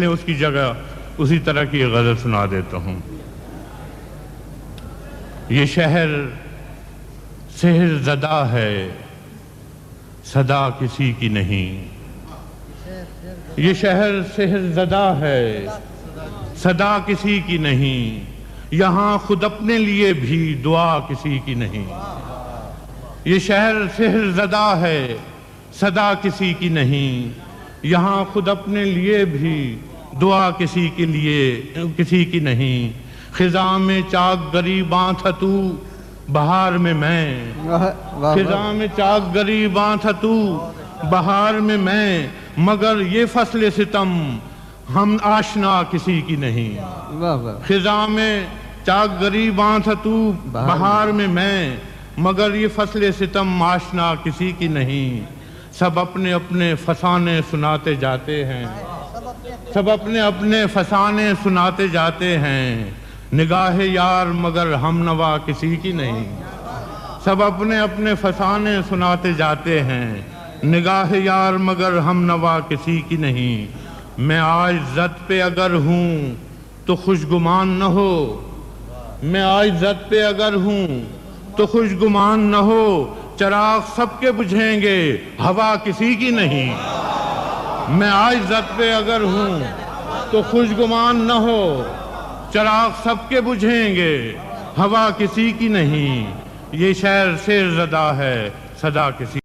میں اس کی جگہ اسی طرح کی غزل سنا دیتا ہوں۔ یہ شہر سحر زدہ ہے، صدا کسی کی نہیں۔ یہ شہر سحر زدہ ہے، صدا کسی کی نہیں۔ یہاں خود اپنے لیے بھی دعا کسی کی نہیں۔ یہ شہر سحر زدہ ہے، صدا کسی کی نہیں۔ یہاں خود اپنے لیے بھی دعا کسی کے لیے کسی کی نہیں۔ خزاں میں چاک گریباں تھا تو بہار میں میں۔ خزاں میں چاک گریباں تھا تو بہار میں میں۔ مگر یہ فصل ستم ہم آشنا کسی کی نہیں۔ خزاں میں چاک گریباں تھا تو بہار میں میں۔ مگر یہ فصل ستم آشنا کسی کی نہیں۔ سب اپنے اپنے فسانے سناتے جاتے ہیں۔ سب اپنے اپنے فسانے سناتے جاتے ہیں۔ نگاہ یار مگر ہم نوا کسی کی نہیں۔ سب اپنے اپنے فسانے سناتے جاتے ہیں۔ نگاہ یار مگر ہم نوا کسی کی نہیں۔ میں آج زد پہ اگر ہوں تو خوش گمان نہ ہو۔ میں آج زد پہ اگر ہوں تو خوش گمان نہ ہو۔ چراغ سب کے بجھیں گے، ہوا کسی کی نہیں۔ میں آج زد پہ اگر ہوں تو خوش گمان نہ ہو، چراغ سب کے بجھیں گے، ہوا کسی کی نہیں۔ یہ شہر سے زدہ ہے، صدا کسی